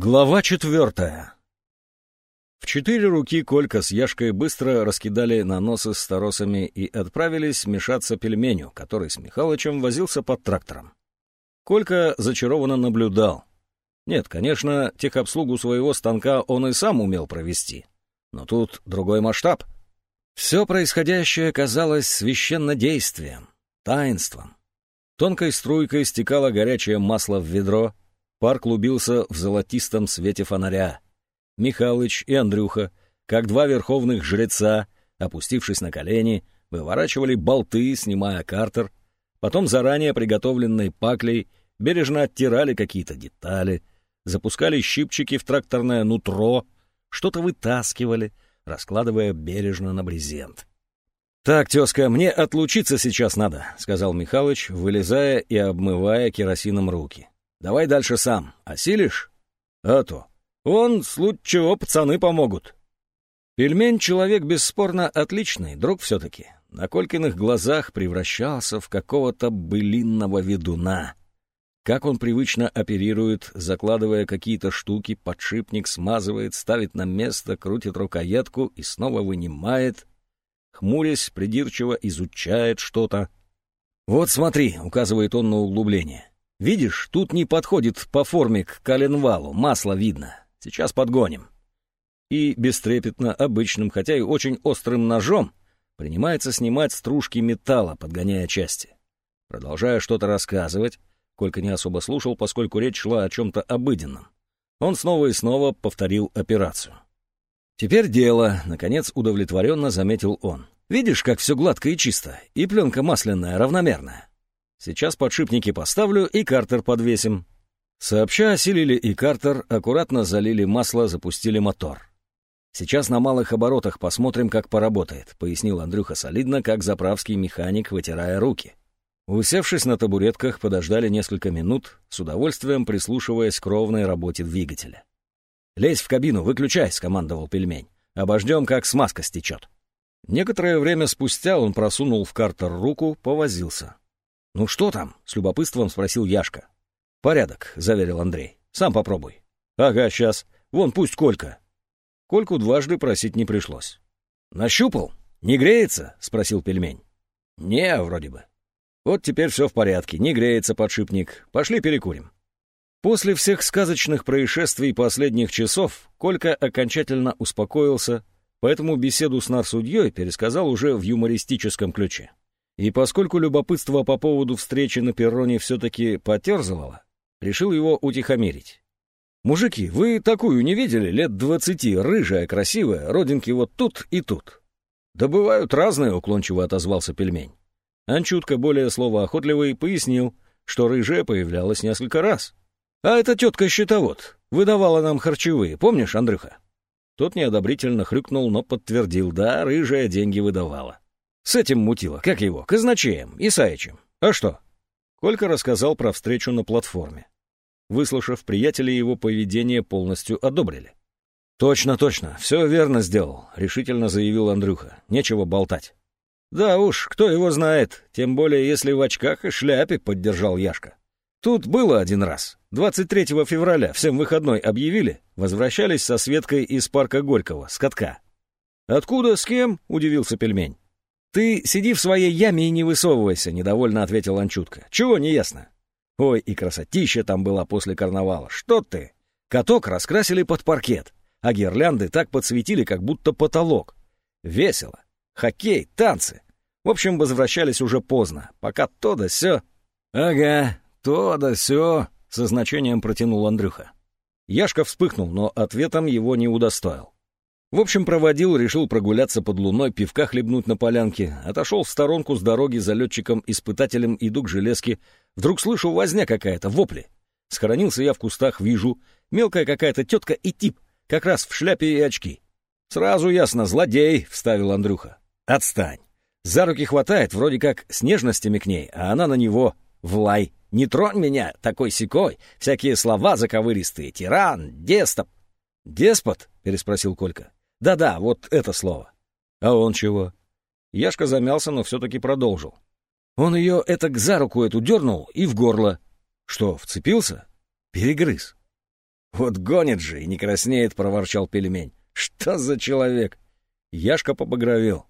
Глава четвертая. В четыре руки Колька с Яшкой быстро раскидали наносы с старосами и отправились мешаться пельменю, который с Михалычем возился под трактором. Колька зачарованно наблюдал. Нет, конечно, техобслугу своего станка он и сам умел провести. Но тут другой масштаб. Все происходящее казалось священнодействием, таинством. Тонкой струйкой стекало горячее масло в ведро — Пар клубился в золотистом свете фонаря. Михалыч и Андрюха, как два верховных жреца, опустившись на колени, выворачивали болты, снимая картер, потом заранее приготовленной паклей бережно оттирали какие-то детали, запускали щипчики в тракторное нутро, что-то вытаскивали, раскладывая бережно на брезент. «Так, тезка, мне отлучиться сейчас надо», — сказал Михалыч, вылезая и обмывая керосином руки. Давай дальше сам. Осилишь? А то. Он, случай чего, пацаны помогут. Пельмень — человек бесспорно отличный, друг все-таки. На Колькиных глазах превращался в какого-то былинного ведуна. Как он привычно оперирует, закладывая какие-то штуки, подшипник смазывает, ставит на место, крутит рукоятку и снова вынимает. Хмурясь, придирчиво изучает что-то. «Вот смотри», — указывает он на углубление. Видишь, тут не подходит по форме к коленвалу, масло видно. Сейчас подгоним. И бестрепетно, обычным, хотя и очень острым ножом, принимается снимать стружки металла, подгоняя части. Продолжая что-то рассказывать, Колька не особо слушал, поскольку речь шла о чем-то обыденном. Он снова и снова повторил операцию. «Теперь дело», — наконец удовлетворенно заметил он. «Видишь, как все гладко и чисто, и пленка масляная, равномерная. Сейчас подшипники поставлю и картер подвесим». Сообща осилили и картер, аккуратно залили масло, запустили мотор. «Сейчас на малых оборотах посмотрим, как поработает», — пояснил Андрюха солидно, как заправский механик, вытирая руки. Усевшись на табуретках, подождали несколько минут, с удовольствием прислушиваясь к ровной работе двигателя. «Лезь в кабину, выключай», — скомандовал пельмень. «Обождем, как смазка стечет». Некоторое время спустя он просунул в картер руку, повозился. «Ну что там?» — с любопытством спросил Яшка. «Порядок», — заверил Андрей. «Сам попробуй». «Ага, сейчас. Вон пусть Колька». Кольку дважды просить не пришлось. «Нащупал? Не греется?» — спросил пельмень. «Не, вроде бы». «Вот теперь все в порядке, не греется подшипник. Пошли перекурим». После всех сказочных происшествий последних часов Колька окончательно успокоился, поэтому беседу с нарсудьей пересказал уже в юмористическом ключе. И поскольку любопытство по поводу встречи на перроне все-таки потерзывало, решил его утихомирить. «Мужики, вы такую не видели? Лет двадцати, рыжая, красивая, родинки вот тут и тут». «Да бывают разные», — уклончиво отозвался пельмень. Анчутка, более словоохотливый, пояснил, что рыжая появлялась несколько раз. «А эта тетка-счетовод выдавала нам харчевые, помнишь, Андрюха?» Тот неодобрительно хрюкнул, но подтвердил, да, рыжая деньги выдавала. С этим мутило, как его, казначеем, Исаичем. А что? Колька рассказал про встречу на платформе. Выслушав, приятели его поведение полностью одобрили. «Точно, точно, все верно сделал», — решительно заявил Андрюха. «Нечего болтать». «Да уж, кто его знает, тем более если в очках и шляпе», — поддержал Яшка. «Тут было один раз. 23 февраля, всем выходной объявили, возвращались со Светкой из парка Горького, с катка». «Откуда, с кем?» — удивился пельмень. «Ты сиди в своей яме и не высовывайся», — недовольно ответил Анчутка. «Чего не ясно?» «Ой, и красотища там была после карнавала. Что ты?» Каток раскрасили под паркет, а гирлянды так подсветили, как будто потолок. Весело. Хоккей, танцы. В общем, возвращались уже поздно, пока то да сё. «Ага, то да сё», — со значением протянул Андрюха. Яшка вспыхнул, но ответом его не удостоил. В общем, проводил, решил прогуляться под луной, пивка хлебнуть на полянке, отошел в сторонку с дороги за летчиком-испытателем, иду к железке. Вдруг слышу, возня какая-то, вопли. Схоронился я в кустах, вижу. Мелкая какая-то тетка и тип, как раз в шляпе и очки. «Сразу ясно, злодей», — вставил Андрюха. «Отстань. За руки хватает, вроде как с нежностями к ней, а она на него в лай. Не тронь меня, такой секой. Всякие слова заковыристые. Тиран, деспот». «Деспот?» — переспросил Колька. Да-да, вот это слово. А он чего? Яшка замялся, но все-таки продолжил. Он ее это за руку эту дернул и в горло. Что, вцепился? Перегрыз. «Вот гонит же и не краснеет», — проворчал пельмень. «Что за человек?» Яшка побагровел.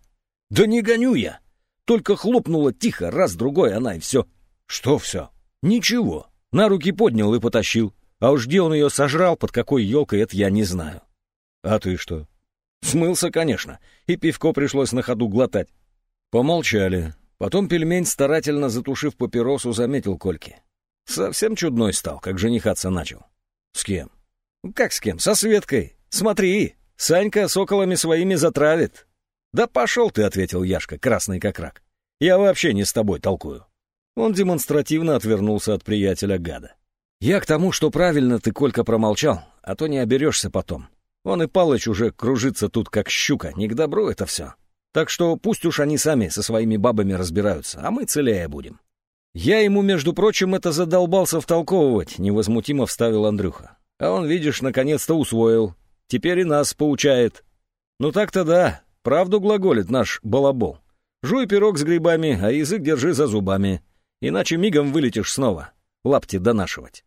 «Да не гоню я! Только хлопнула тихо, раз-другой она, и все». «Что все?» «Ничего. На руки поднял и потащил. А уж где он ее сожрал, под какой елкой, это я не знаю». «А ты что?» «Смылся, конечно, и пивко пришлось на ходу глотать». Помолчали. Потом пельмень, старательно затушив папиросу, заметил Кольке. Совсем чудной стал, как женихаться начал. С кем? Как с кем? Со Светкой. Смотри, Санька соколами своими затравит. Да пошел ты, ответил Яшка, красный как рак. Я вообще не с тобой толкую. Он демонстративно отвернулся от приятеля гада. Я к тому, что правильно ты, Колька, промолчал, а то не оберешься потом. Он и Палыч уже кружится тут, как щука, не к добру это все. Так что пусть уж они сами со своими бабами разбираются, а мы целее будем. «Я ему, между прочим, это задолбался втолковывать», — невозмутимо вставил Андрюха. «А он, видишь, наконец-то усвоил. Теперь и нас поучает». «Ну так-то да, правду глаголит наш балабол. Жуй пирог с грибами, а язык держи за зубами. Иначе мигом вылетишь снова, лапти донашивать».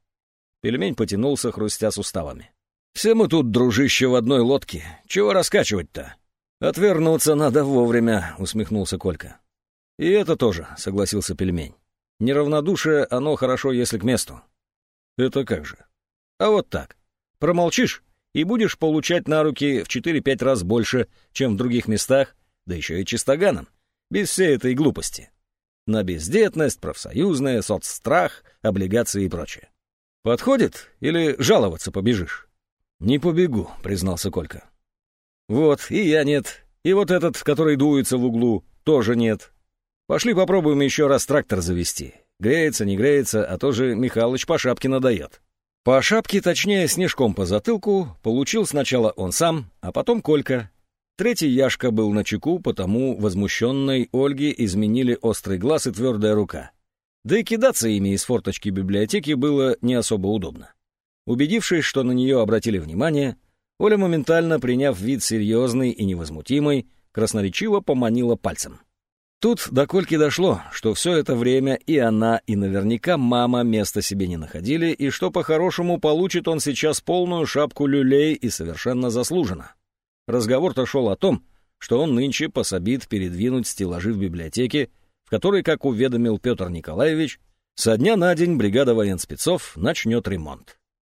Пельмень потянулся, хрустя суставами. «Все мы тут, дружище, в одной лодке. Чего раскачивать-то?» «Отвернуться надо вовремя», — усмехнулся Колька. «И это тоже», — согласился пельмень. Неравнодушие, оно хорошо, если к месту. Это как же? А вот так. Промолчишь, и будешь получать на руки в 4-5 раз больше, чем в других местах, да еще и чистоганом, без всей этой глупости. На бездетность, профсоюзное, соцстрах, облигации и прочее. Подходит или жаловаться побежишь? Не побегу, признался Колька. Вот, и я нет, и вот этот, который дуется в углу, тоже нет. Пошли попробуем еще раз трактор завести. Греется, не греется, а то же Михалыч по шапке надает. По шапке, точнее, снежком по затылку, получил сначала он сам, а потом Колька. Третий Яшка был на чеку, потому возмущенной Ольге изменили острый глаз и твердая рука. Да и кидаться ими из форточки библиотеки было не особо удобно. Убедившись, что на нее обратили внимание, Оля, моментально приняв вид серьезный и невозмутимый, красноречиво поманила пальцем. Тут до Кольки дошло, что все это время и она, и наверняка мама места себе не находили, и что по-хорошему получит он сейчас полную шапку люлей и совершенно заслуженно. Разговор-то шел о том, что он нынче пособит передвинуть стеллажи в библиотеке, в которой, как уведомил Петр Николаевич, со дня на день бригада военспецов начнет ремонт.